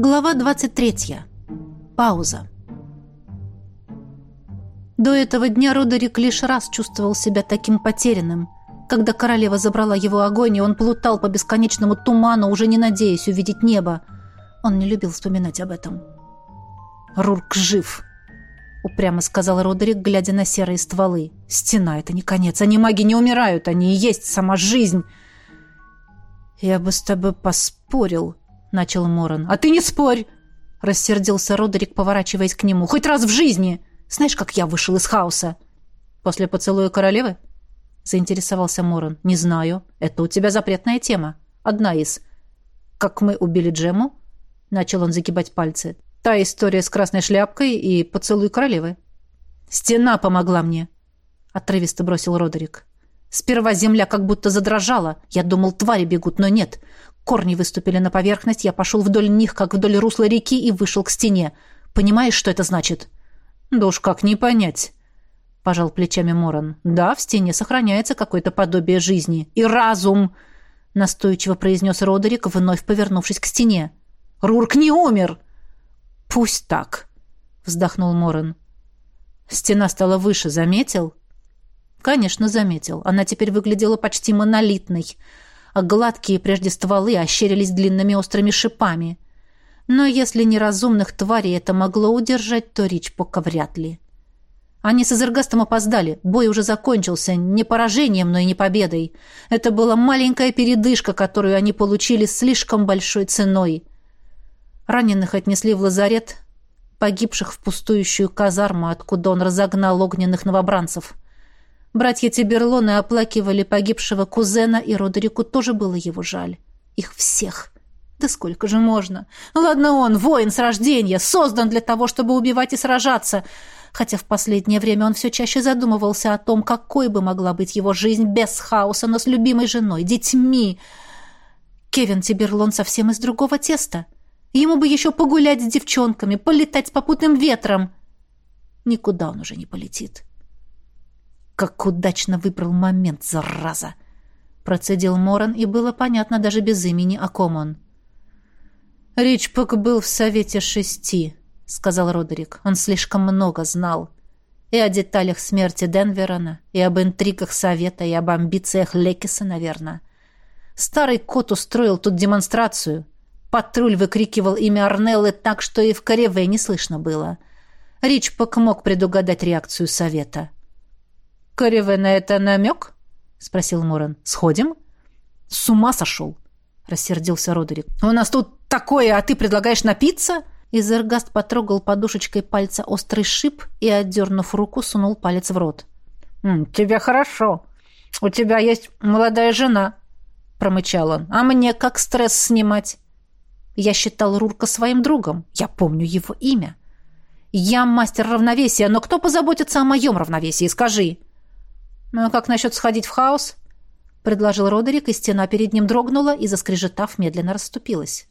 Глава 23. Пауза. До этого дня Родерик лишь раз чувствовал себя таким потерянным. Когда королева забрала его огонь, и он плутал по бесконечному туману, уже не надеясь увидеть небо. Он не любил вспоминать об этом. «Рурк жив», — упрямо сказал Родерик, глядя на серые стволы. «Стена — это не конец. Они маги не умирают. Они и есть сама жизнь». «Я бы с тобой поспорил», — начал Моран. «А ты не спорь!» — рассердился Родерик, поворачиваясь к нему. «Хоть раз в жизни! Знаешь, как я вышел из хаоса?» «После поцелуя королевы?» — заинтересовался Моран. «Не знаю. Это у тебя запретная тема. Одна из. Как мы убили Джему?» Начал он загибать пальцы. «Та история с красной шляпкой и поцелуй королевы». «Стена помогла мне», — отрывисто бросил Родерик. Сперва земля как будто задрожала. Я думал, твари бегут, но нет. Корни выступили на поверхность, я пошел вдоль них, как вдоль русла реки, и вышел к стене. Понимаешь, что это значит? Да уж как не понять. Пожал плечами Моран. Да, в стене сохраняется какое-то подобие жизни. И разум, настойчиво произнес Родерик, вновь повернувшись к стене. Рурк не умер. Пусть так, вздохнул Моран. Стена стала выше, заметил? Конечно, заметил. Она теперь выглядела почти монолитной, а гладкие прежде стволы ощерились длинными острыми шипами. Но если неразумных тварей это могло удержать, то Рич пока вряд ли. Они с Эзергастом опоздали. Бой уже закончился. Не поражением, но и не победой. Это была маленькая передышка, которую они получили слишком большой ценой. Раненых отнесли в лазарет, погибших в пустующую казарму, откуда он разогнал огненных новобранцев – Братья Тиберлоны оплакивали погибшего кузена, и Родерику тоже было его жаль. Их всех. Да сколько же можно? Ладно он, воин с рождения, создан для того, чтобы убивать и сражаться. Хотя в последнее время он все чаще задумывался о том, какой бы могла быть его жизнь без хаоса, но с любимой женой, детьми. Кевин Тиберлон совсем из другого теста. Ему бы еще погулять с девчонками, полетать с попутным ветром. Никуда он уже не полетит. Как удачно выбрал момент, зараза! Процедил Моран, и было понятно даже без имени, о ком он. «Ричпок был в Совете Шести», — сказал Родерик. «Он слишком много знал. И о деталях смерти Денверона, и об интригах Совета, и об амбициях Лекиса, наверное. Старый кот устроил тут демонстрацию. Патруль выкрикивал имя Арнеллы так, что и в Кореве не слышно было. Ричпок мог предугадать реакцию Совета. «Кореве на это намек?» — спросил Моран. «Сходим?» «С ума сошел!» — рассердился Родерик. «У нас тут такое, а ты предлагаешь напиться?» Изергаст потрогал подушечкой пальца острый шип и, отдернув руку, сунул палец в рот. «Тебе хорошо. У тебя есть молодая жена», — промычал он. «А мне как стресс снимать?» Я считал Рурка своим другом. Я помню его имя. «Я мастер равновесия, но кто позаботится о моем равновесии, скажи?» «Ну а как насчет сходить в хаос?» — предложил Родерик, и стена перед ним дрогнула и, заскрежетав, медленно расступилась.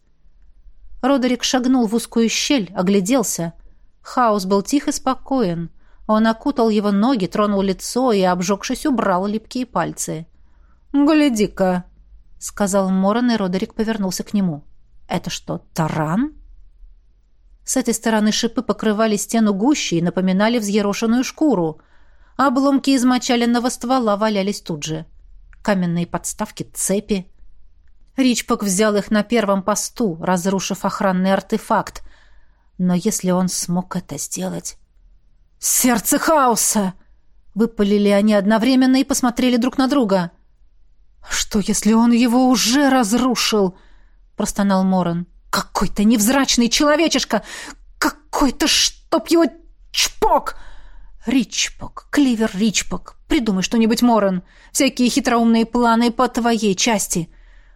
Родерик шагнул в узкую щель, огляделся. Хаос был тих и спокоен. Он окутал его ноги, тронул лицо и, обжегшись, убрал липкие пальцы. «Гляди-ка!» — сказал Моран, и Родерик повернулся к нему. «Это что, таран?» С этой стороны шипы покрывали стену гуще и напоминали взъерошенную шкуру. Обломки измочаленного ствола валялись тут же. Каменные подставки, цепи. Ричпок взял их на первом посту, разрушив охранный артефакт. Но если он смог это сделать... «Сердце хаоса!» Выпалили они одновременно и посмотрели друг на друга. «Что, если он его уже разрушил?» простонал Моран. «Какой-то невзрачный человечишка! Какой-то, чтоб его чпок!» Ричпок, Кливер Ричпок, придумай что-нибудь, Моран. Всякие хитроумные планы по твоей части.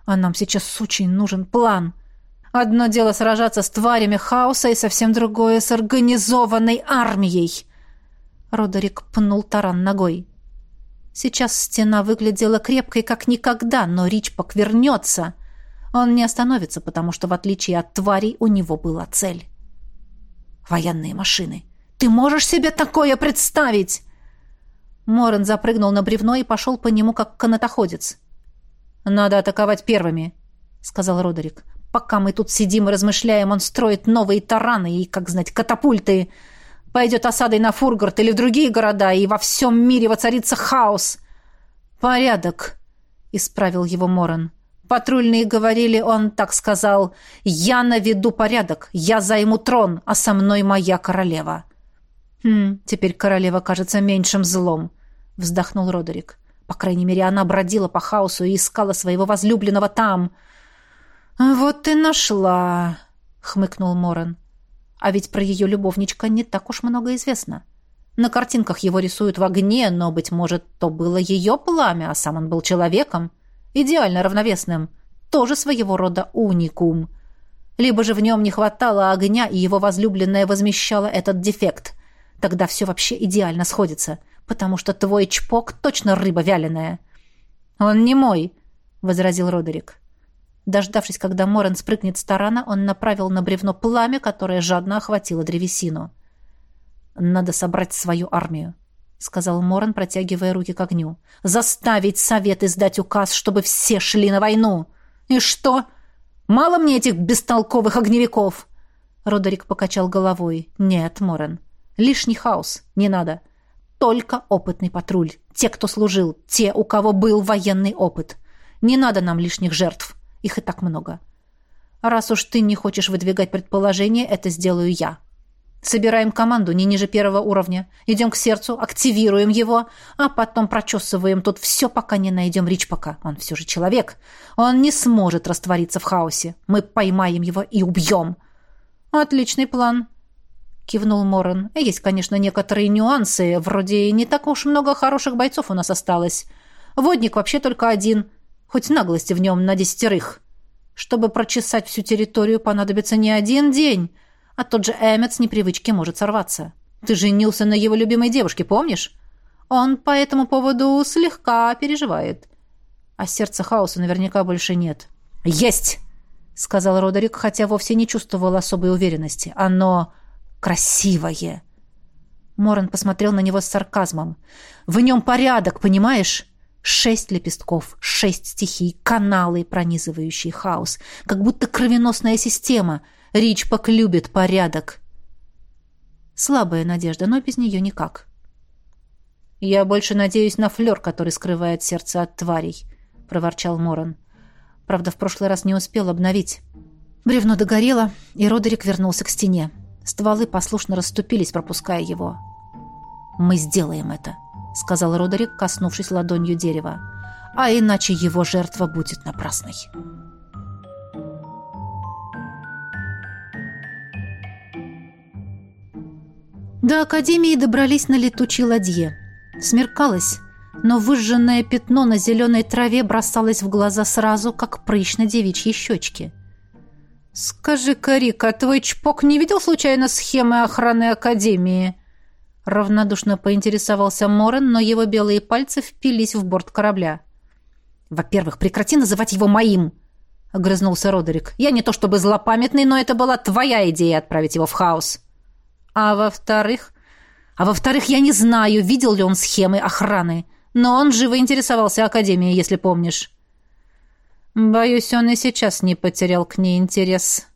А нам сейчас очень нужен план. Одно дело сражаться с тварями хаоса, и совсем другое с организованной армией. Родерик пнул таран ногой. Сейчас стена выглядела крепкой, как никогда, но Ричпок вернется. Он не остановится, потому что, в отличие от тварей, у него была цель. Военные машины. Ты можешь себе такое представить?» Морен запрыгнул на бревно и пошел по нему, как канатоходец. «Надо атаковать первыми», — сказал Родерик. Пока мы тут сидим и размышляем, он строит новые тараны и, как знать, катапульты. Пойдет осадой на Фургард или в другие города, и во всем мире воцарится хаос. «Порядок», — исправил его Моран. Патрульные говорили, он так сказал, «Я наведу порядок, я займу трон, а со мной моя королева». «Хм, теперь королева кажется меньшим злом», — вздохнул Родерик. «По крайней мере, она бродила по хаосу и искала своего возлюбленного там». «Вот ты нашла», — хмыкнул Моран. «А ведь про ее любовничка не так уж много известно». На картинках его рисуют в огне, но, быть может, то было ее пламя, а сам он был человеком идеально равновесным, тоже своего рода уникум. Либо же в нем не хватало огня, и его возлюбленная возмещала этот дефект. Тогда все вообще идеально сходится, потому что твой чпок точно рыба вяленая. «Он не мой», — возразил Родерик. Дождавшись, когда Морен спрыгнет с тарана, он направил на бревно пламя, которое жадно охватило древесину. «Надо собрать свою армию сказал Моран, протягивая руки к огню. Заставить совет издать указ, чтобы все шли на войну. И что? Мало мне этих бестолковых огневиков. Родерик покачал головой. Нет, Моран. Лишний хаос. Не надо. Только опытный патруль. Те, кто служил, те, у кого был военный опыт. Не надо нам лишних жертв. Их и так много. Раз уж ты не хочешь выдвигать предположение, это сделаю я. Собираем команду не ниже первого уровня. Идем к сердцу, активируем его, а потом прочесываем тут все, пока не найдем Ричпока. Он все же человек. Он не сможет раствориться в хаосе. Мы поймаем его и убьем. Отличный план, кивнул Моррен. Есть, конечно, некоторые нюансы, вроде не так уж много хороших бойцов у нас осталось. Водник вообще только один, хоть наглости в нем на десятерых. Чтобы прочесать всю территорию, понадобится не один день, а тот же Эммет с непривычки может сорваться. Ты женился на его любимой девушке, помнишь? Он по этому поводу слегка переживает. А сердца хаоса наверняка больше нет. «Есть!» — сказал Родерик, хотя вовсе не чувствовал особой уверенности. «Оно красивое!» Моран посмотрел на него с сарказмом. «В нем порядок, понимаешь?» Шесть лепестков, шесть стихий, каналы, пронизывающие хаос, как будто кровеносная система — Ричпок любит порядок. Слабая надежда, но без нее никак. «Я больше надеюсь на флер, который скрывает сердце от тварей», — проворчал Моран. Правда, в прошлый раз не успел обновить. Бревно догорело, и Родерик вернулся к стене. Стволы послушно расступились, пропуская его. «Мы сделаем это», — сказал Родерик, коснувшись ладонью дерева. «А иначе его жертва будет напрасной». До Академии добрались на летучей ладье. Смеркалось, но выжженное пятно на зеленой траве бросалось в глаза сразу, как прыщ на девичьей щечке. «Скажи, Карика, твой чпок не видел случайно схемы охраны Академии?» Равнодушно поинтересовался Морен, но его белые пальцы впились в борт корабля. «Во-первых, прекрати называть его моим!» — огрызнулся Родерик. «Я не то чтобы злопамятный, но это была твоя идея отправить его в хаос». А во-вторых... А во-вторых, я не знаю, видел ли он схемы охраны, но он живо интересовался Академией, если помнишь. Боюсь, он и сейчас не потерял к ней интерес.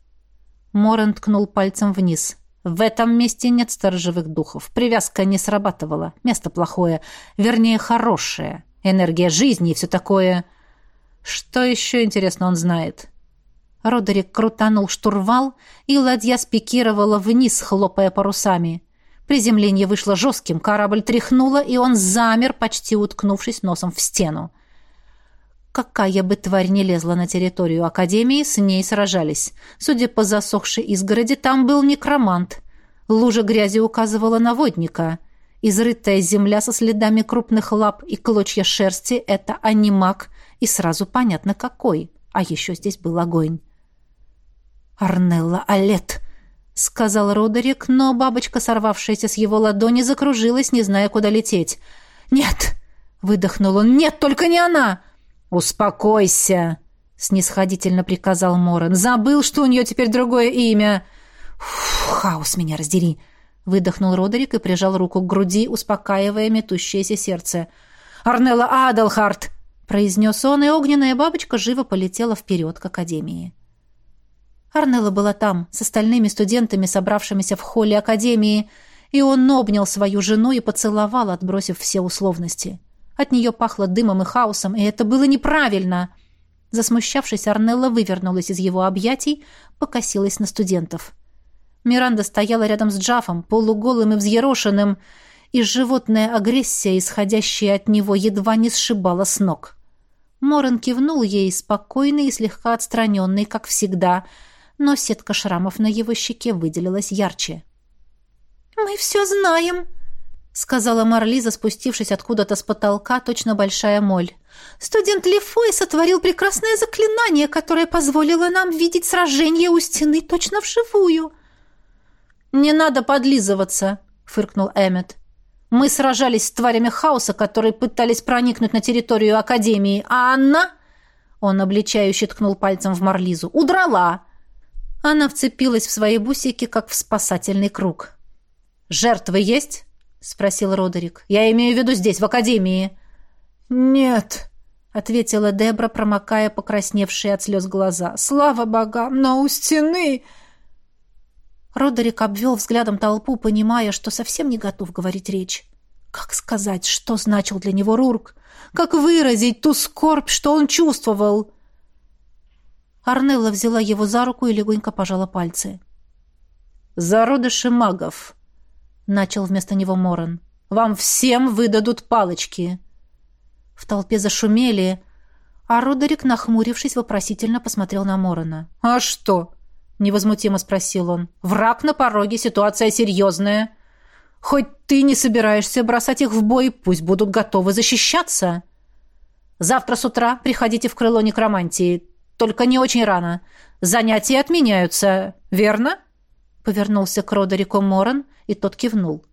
Морен ткнул пальцем вниз. В этом месте нет сторожевых духов. Привязка не срабатывала. Место плохое. Вернее, хорошее. Энергия жизни и все такое. Что еще, интересно, он знает?» Родерик крутанул штурвал, и ладья спикировала вниз, хлопая парусами. Приземление вышло жестким, корабль тряхнуло, и он замер, почти уткнувшись носом в стену. Какая бы тварь не лезла на территорию Академии, с ней сражались. Судя по засохшей изгороди, там был некромант. Лужа грязи указывала на водника. Изрытая земля со следами крупных лап и клочья шерсти — это анимак, и сразу понятно, какой. А еще здесь был огонь. «Арнелла Алет!» — сказал Родерик, но бабочка, сорвавшаяся с его ладони, закружилась, не зная, куда лететь. «Нет!» — выдохнул он. «Нет, только не она!» «Успокойся!» — снисходительно приказал Морен. «Забыл, что у нее теперь другое имя!» Фу, «Хаос меня раздери!» — выдохнул Родерик и прижал руку к груди, успокаивая метущееся сердце. «Арнелла Адалхарт!» — произнес он, и огненная бабочка живо полетела вперед к Академии. Арнелла была там, с остальными студентами, собравшимися в холле академии, и он обнял свою жену и поцеловал, отбросив все условности. От нее пахло дымом и хаосом, и это было неправильно. Засмущавшись, Арнелла вывернулась из его объятий, покосилась на студентов. Миранда стояла рядом с Джафом, полуголым и взъерошенным, и животная агрессия, исходящая от него, едва не сшибала с ног. Моран кивнул ей, спокойный и слегка отстраненный, как всегда, но сетка шрамов на его щеке выделилась ярче. «Мы все знаем», — сказала Марлиза, спустившись откуда-то с потолка, точно большая моль. «Студент Лефой сотворил прекрасное заклинание, которое позволило нам видеть сражение у стены точно вживую». «Не надо подлизываться», — фыркнул Эммет. «Мы сражались с тварями хаоса, которые пытались проникнуть на территорию Академии, а она...» Он обличающе ткнул пальцем в Марлизу. «Удрала!» Она вцепилась в свои бусики, как в спасательный круг. «Жертвы есть?» — спросил Родерик. «Я имею в виду здесь, в Академии». «Нет», — ответила Дебра, промокая покрасневшие от слез глаза. «Слава богам, но у стены...» Родерик обвел взглядом толпу, понимая, что совсем не готов говорить речь. Как сказать, что значил для него Рурк? Как выразить ту скорбь, что он чувствовал? Арнелла взяла его за руку и легонько пожала пальцы. «Зародыши магов», — начал вместо него Моран. «Вам всем выдадут палочки». В толпе зашумели, а Родерик, нахмурившись, вопросительно посмотрел на Морана. «А что?» — невозмутимо спросил он. «Враг на пороге, ситуация серьезная. Хоть ты не собираешься бросать их в бой, пусть будут готовы защищаться. Завтра с утра приходите в крыло некромантии, только не очень рано. Занятия отменяются, верно?» Повернулся к Родерику Моран, и тот кивнул.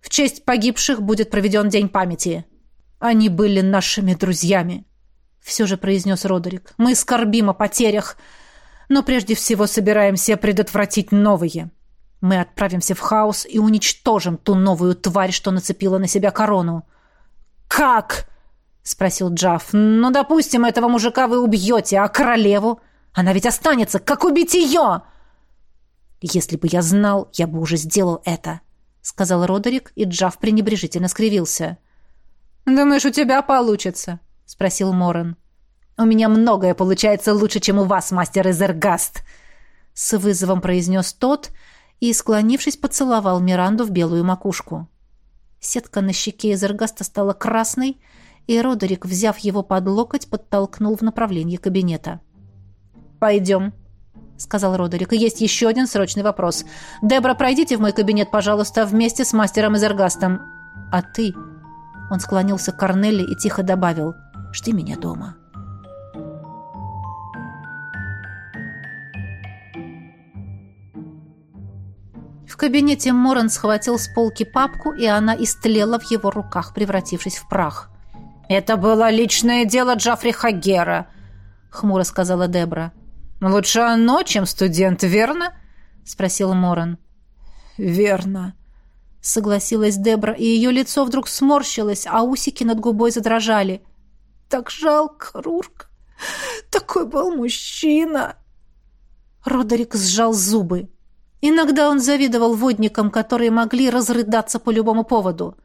«В честь погибших будет проведен День памяти. Они были нашими друзьями», — все же произнес Родерик. «Мы скорбим о потерях» но прежде всего собираемся предотвратить новые. Мы отправимся в хаос и уничтожим ту новую тварь, что нацепила на себя корону. Как? спросил Джаф. Ну, допустим, этого мужика вы убьете, а королеву? Она ведь останется. Как убить ее?» «Если бы я знал, я бы уже сделал это», — сказал Родерик, и Джаф пренебрежительно скривился. «Думаешь, у тебя получится?» — спросил Морен. «У меня многое получается лучше, чем у вас, мастер Эзергаст!» С вызовом произнес тот и, склонившись, поцеловал Миранду в белую макушку. Сетка на щеке Эзергаста стала красной, и Родерик, взяв его под локоть, подтолкнул в направлении кабинета. «Пойдем», — сказал Родерик. «Есть еще один срочный вопрос. Дебра, пройдите в мой кабинет, пожалуйста, вместе с мастером Эзергастом. А ты...» Он склонился к Корнелли и тихо добавил. «Жди меня дома». В кабинете Моран схватил с полки папку, и она истлела в его руках, превратившись в прах. «Это было личное дело Джаффри Хагера», — хмуро сказала Дебра. «Лучше оно, чем студент, верно?» — спросил Моран. «Верно», — согласилась Дебра, и ее лицо вдруг сморщилось, а усики над губой задрожали. «Так жалко, Рурк. Такой был мужчина». Родерик сжал зубы. Иногда он завидовал водникам, которые могли разрыдаться по любому поводу.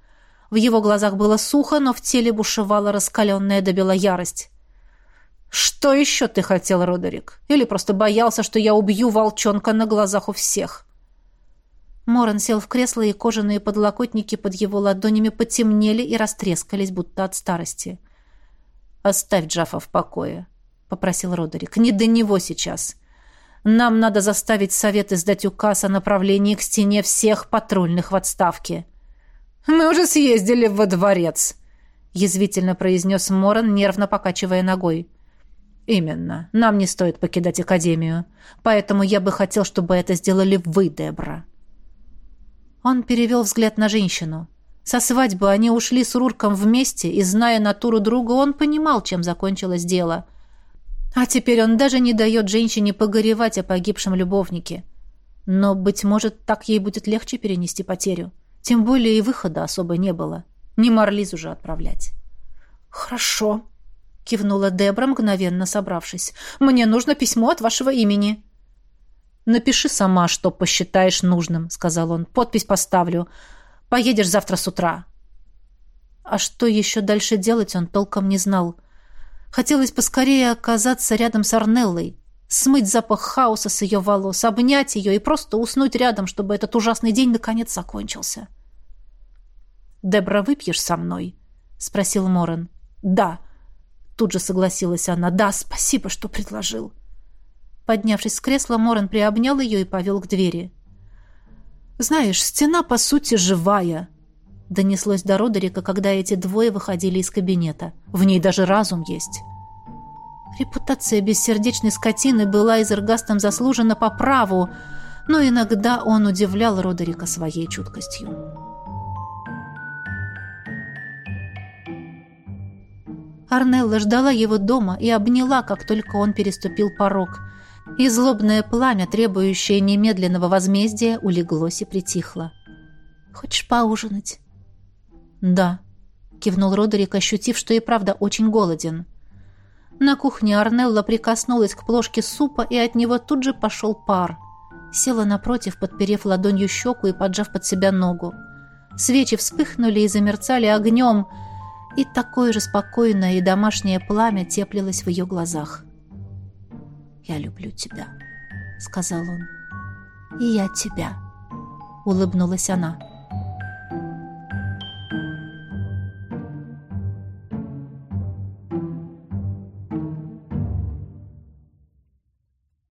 В его глазах было сухо, но в теле бушевала раскаленная до бела ярость. «Что еще ты хотел, Родерик? Или просто боялся, что я убью волчонка на глазах у всех?» Моран сел в кресло, и кожаные подлокотники под его ладонями потемнели и растрескались, будто от старости. «Оставь Джафа в покое», — попросил Родерик. «Не до него сейчас. Нам надо заставить совет издать указ о направлении к стене всех патрульных в отставке. Мы уже съездили во дворец, язвительно произнес Моран, нервно покачивая ногой. Именно. Нам не стоит покидать академию, поэтому я бы хотел, чтобы это сделали вы, Дебра. Он перевел взгляд на женщину. Со свадьбы они ушли с Рурком вместе, и, зная натуру друга, он понимал, чем закончилось дело — а теперь он даже не дает женщине погоревать о погибшем любовнике. Но, быть может, так ей будет легче перенести потерю. Тем более и выхода особо не было. Не Марлиз уже отправлять. «Хорошо», — кивнула Дебра, мгновенно собравшись. «Мне нужно письмо от вашего имени». «Напиши сама, что посчитаешь нужным», — сказал он. «Подпись поставлю. Поедешь завтра с утра». А что еще дальше делать, он толком не знал. Хотелось поскорее оказаться рядом с Арнеллой, смыть запах хаоса с ее волос, обнять ее и просто уснуть рядом, чтобы этот ужасный день наконец закончился. «Дебра, выпьешь со мной?» — спросил Морен. «Да», — тут же согласилась она. «Да, спасибо, что предложил». Поднявшись с кресла, Морен приобнял ее и повел к двери. «Знаешь, стена, по сути, живая», — донеслось до Родерика, когда эти двое выходили из кабинета. «В ней даже разум есть». Репутация бессердечной скотины была Изергастом заслужена по праву, но иногда он удивлял Родерика своей чуткостью. Арнелла ждала его дома и обняла, как только он переступил порог. И злобное пламя, требующее немедленного возмездия, улеглось и притихло. «Хочешь поужинать?» «Да», — кивнул Родерик, ощутив, что и правда очень голоден. На кухне Арнелла прикоснулась к плошке супа, и от него тут же пошел пар. Села напротив, подперев ладонью щеку и поджав под себя ногу. Свечи вспыхнули и замерцали огнем — и такое же спокойное и домашнее пламя теплилось в ее глазах. «Я люблю тебя», — сказал он. «И я тебя», — улыбнулась она.